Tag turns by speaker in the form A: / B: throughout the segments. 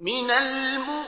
A: من المؤمنين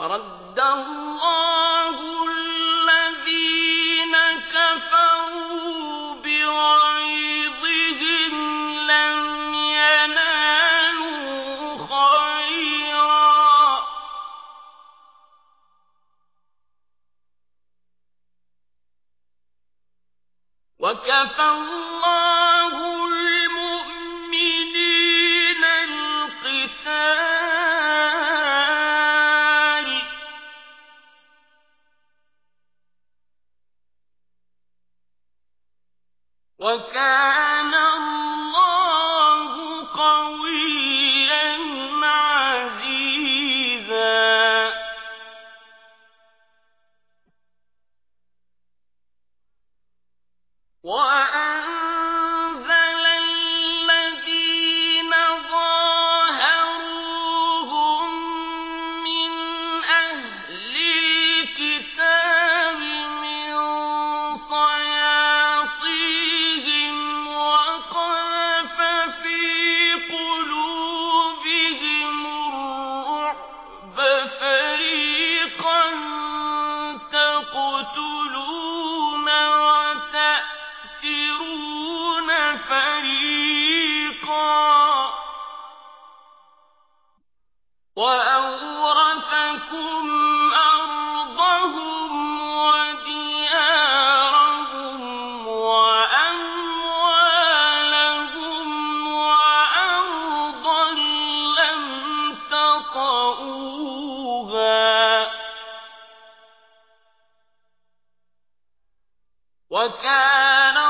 A: ورد الله الذين كفروا لم ينالوا خيرا. وكفى الله وكان